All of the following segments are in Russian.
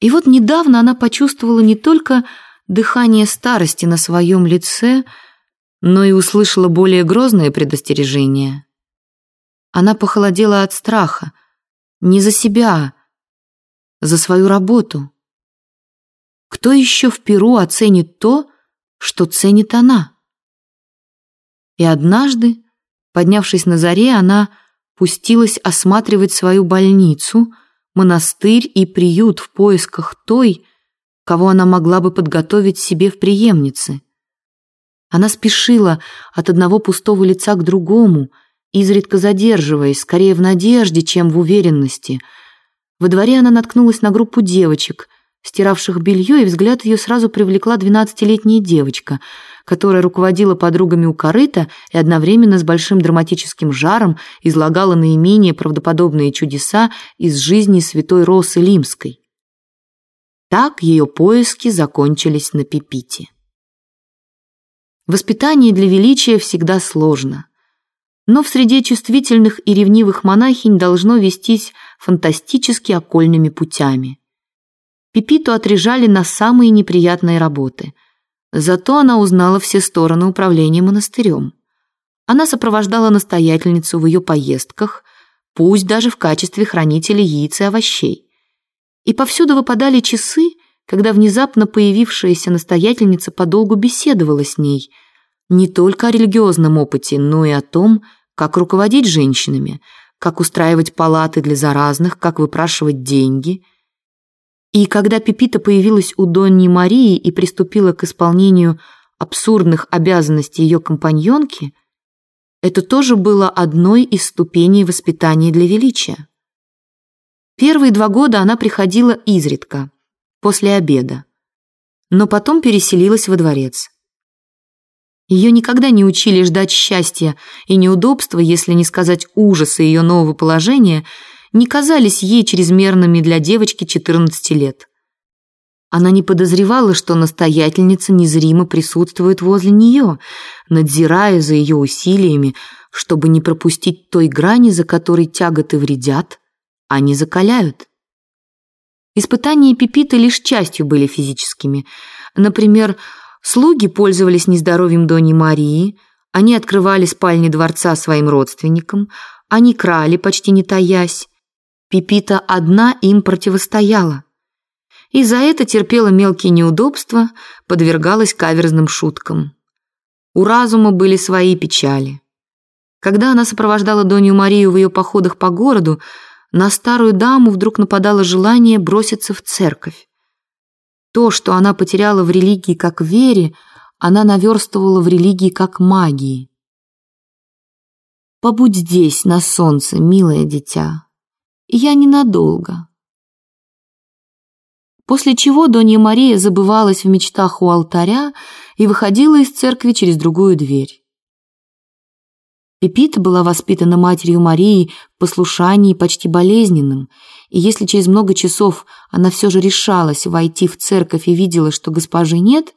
И вот недавно она почувствовала не только дыхание старости на своем лице, но и услышала более грозное предостережение. Она похолодела от страха, не за себя, за свою работу. Кто еще в Перу оценит то, что ценит она? И однажды, поднявшись на заре, она пустилась осматривать свою больницу, монастырь и приют в поисках той, кого она могла бы подготовить себе в преемнице. Она спешила от одного пустого лица к другому, изредка задерживаясь, скорее в надежде, чем в уверенности. Во дворе она наткнулась на группу девочек, стиравших белье, и взгляд ее сразу привлекла двенадцатилетняя девочка, которая руководила подругами у корыта и одновременно с большим драматическим жаром излагала наименее правдоподобные чудеса из жизни святой Росы Лимской. Так ее поиски закончились на Пипите. Воспитание для величия всегда сложно. Но в среде чувствительных и ревнивых монахинь должно вестись фантастически окольными путями. Пипиту отрежали на самые неприятные работы. Зато она узнала все стороны управления монастырем. Она сопровождала настоятельницу в ее поездках, пусть даже в качестве хранителя яиц и овощей. И повсюду выпадали часы, когда внезапно появившаяся настоятельница подолгу беседовала с ней не только о религиозном опыте, но и о том, как руководить женщинами, как устраивать палаты для заразных, как выпрашивать деньги. И когда Пепита появилась у Донни Марии и приступила к исполнению абсурдных обязанностей ее компаньонки, это тоже было одной из ступеней воспитания для величия. Первые два года она приходила изредка, после обеда, но потом переселилась во дворец. Ее никогда не учили ждать счастья, и неудобства, если не сказать ужаса ее нового положения, не казались ей чрезмерными для девочки 14 лет. Она не подозревала, что настоятельница незримо присутствует возле нее, надзирая за ее усилиями, чтобы не пропустить той грани, за которой тяготы вредят, они закаляют. Испытания Пипита лишь частью были физическими. Например, слуги пользовались нездоровьем Дони Марии, они открывали спальни дворца своим родственникам, они крали, почти не таясь. Пипита одна им противостояла. И за это терпела мелкие неудобства, подвергалась каверзным шуткам. У разума были свои печали. Когда она сопровождала Донью Марию в ее походах по городу, на старую даму вдруг нападало желание броситься в церковь. То, что она потеряла в религии как вере, она наверстывала в религии как магии. «Побудь здесь, на солнце, милое дитя. Я ненадолго». После чего Донья Мария забывалась в мечтах у алтаря и выходила из церкви через другую дверь. Пепита была воспитана матерью Марии в послушании почти болезненным, и если через много часов она все же решалась войти в церковь и видела, что госпожи нет,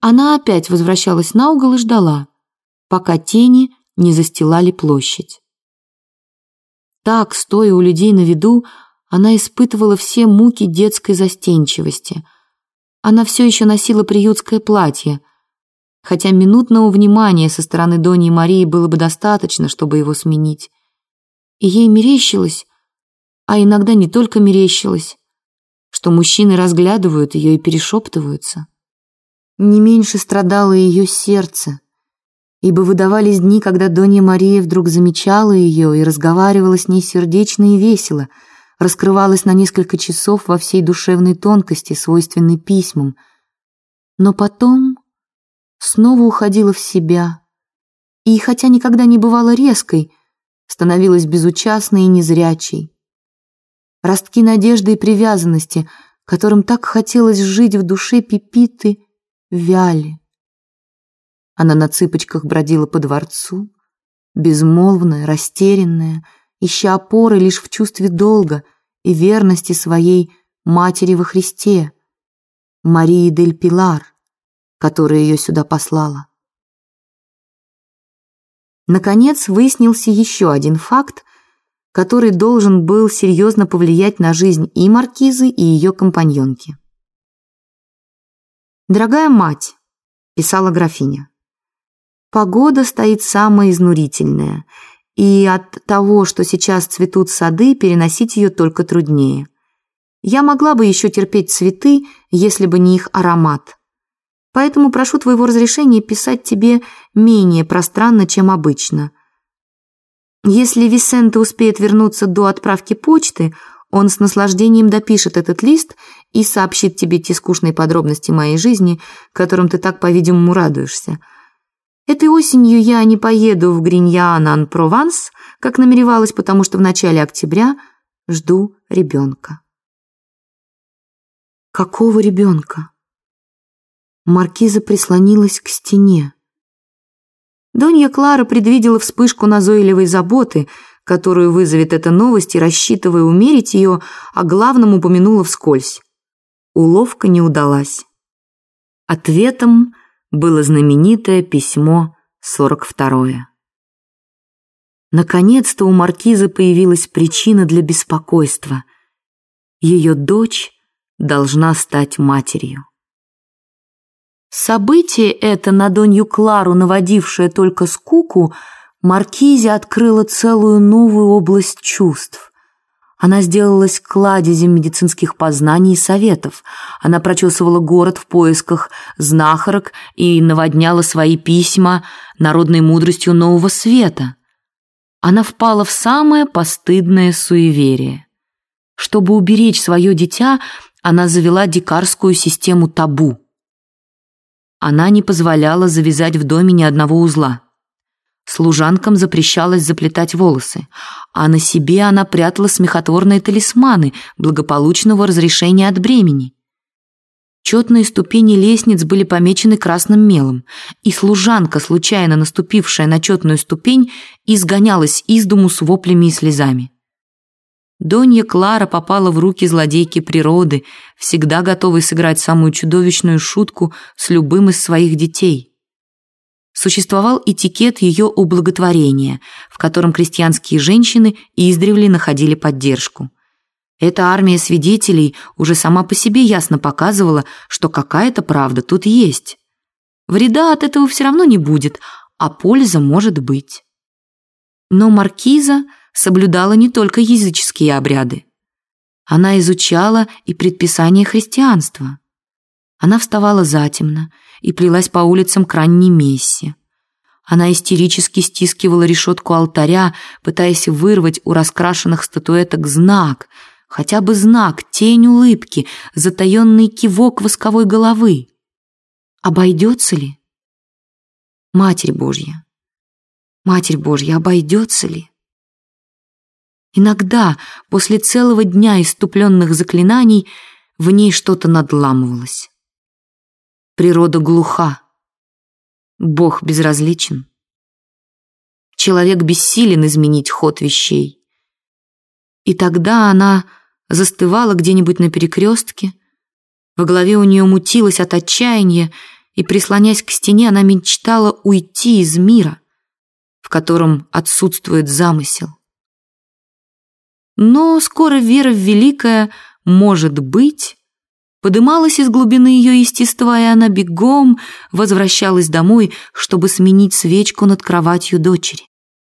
она опять возвращалась на угол и ждала, пока тени не застилали площадь. Так, стоя у людей на виду, она испытывала все муки детской застенчивости. Она все еще носила приютское платье – хотя минутного внимания со стороны Дони и Марии было бы достаточно, чтобы его сменить. И ей мерещилось, а иногда не только мерещилось, что мужчины разглядывают ее и перешептываются. Не меньше страдало ее сердце, ибо выдавались дни, когда Донья Мария вдруг замечала ее и разговаривала с ней сердечно и весело, раскрывалась на несколько часов во всей душевной тонкости, свойственной письмам. Но потом снова уходила в себя. И, хотя никогда не бывала резкой, становилась безучастной и незрячей. Ростки надежды и привязанности, которым так хотелось жить в душе Пипиты, вяли. Она на цыпочках бродила по дворцу, безмолвная, растерянная, ища опоры лишь в чувстве долга и верности своей матери во Христе, Марии дель Пилар которая ее сюда послала. Наконец выяснился еще один факт, который должен был серьезно повлиять на жизнь и маркизы, и ее компаньонки. «Дорогая мать», – писала графиня, – «погода стоит самая изнурительная, и от того, что сейчас цветут сады, переносить ее только труднее. Я могла бы еще терпеть цветы, если бы не их аромат. Поэтому прошу твоего разрешения писать тебе менее пространно, чем обычно. Если Висенте успеет вернуться до отправки почты, он с наслаждением допишет этот лист и сообщит тебе те скучные подробности моей жизни, которым ты так, по-видимому, радуешься. Этой осенью я не поеду в Гриньян-Ан-Прованс, как намеревалась, потому что в начале октября жду ребенка. Какого ребенка? Маркиза прислонилась к стене. Донья Клара предвидела вспышку назойливой заботы, которую вызовет эта новость, и, рассчитывая умерить ее, а главном упомянула вскользь. Уловка не удалась. Ответом было знаменитое письмо 42-е. Наконец-то у маркиза появилась причина для беспокойства. Ее дочь должна стать матерью. Событие это на Донью Клару, наводившее только скуку, Маркизе открыло целую новую область чувств. Она сделалась кладезем медицинских познаний и советов. Она прочесывала город в поисках знахарок и наводняла свои письма народной мудростью нового света. Она впала в самое постыдное суеверие. Чтобы уберечь свое дитя, она завела дикарскую систему табу. Она не позволяла завязать в доме ни одного узла. Служанкам запрещалось заплетать волосы, а на себе она прятала смехотворные талисманы благополучного разрешения от бремени. Четные ступени лестниц были помечены красным мелом, и служанка, случайно наступившая на четную ступень, изгонялась из дому с воплями и слезами. Донья Клара попала в руки злодейки природы, всегда готовой сыграть самую чудовищную шутку с любым из своих детей. Существовал этикет ее ублаготворения, в котором крестьянские женщины издревле находили поддержку. Эта армия свидетелей уже сама по себе ясно показывала, что какая-то правда тут есть. Вреда от этого все равно не будет, а польза может быть. Но маркиза – соблюдала не только языческие обряды. Она изучала и предписания христианства. Она вставала затемно и плелась по улицам к ранней мессе. Она истерически стискивала решетку алтаря, пытаясь вырвать у раскрашенных статуэток знак, хотя бы знак, тень улыбки, затаенный кивок восковой головы. Обойдется ли? Матерь Божья, Матерь Божья, обойдется ли? Иногда, после целого дня иступленных заклинаний, в ней что-то надламывалось. Природа глуха. Бог безразличен. Человек бессилен изменить ход вещей. И тогда она застывала где-нибудь на перекрестке, в голове у нее мутилось от отчаяния, и, прислонясь к стене, она мечтала уйти из мира, в котором отсутствует замысел. Но скоро вера в великое «может быть» подымалась из глубины ее естества, и она бегом возвращалась домой, чтобы сменить свечку над кроватью дочери.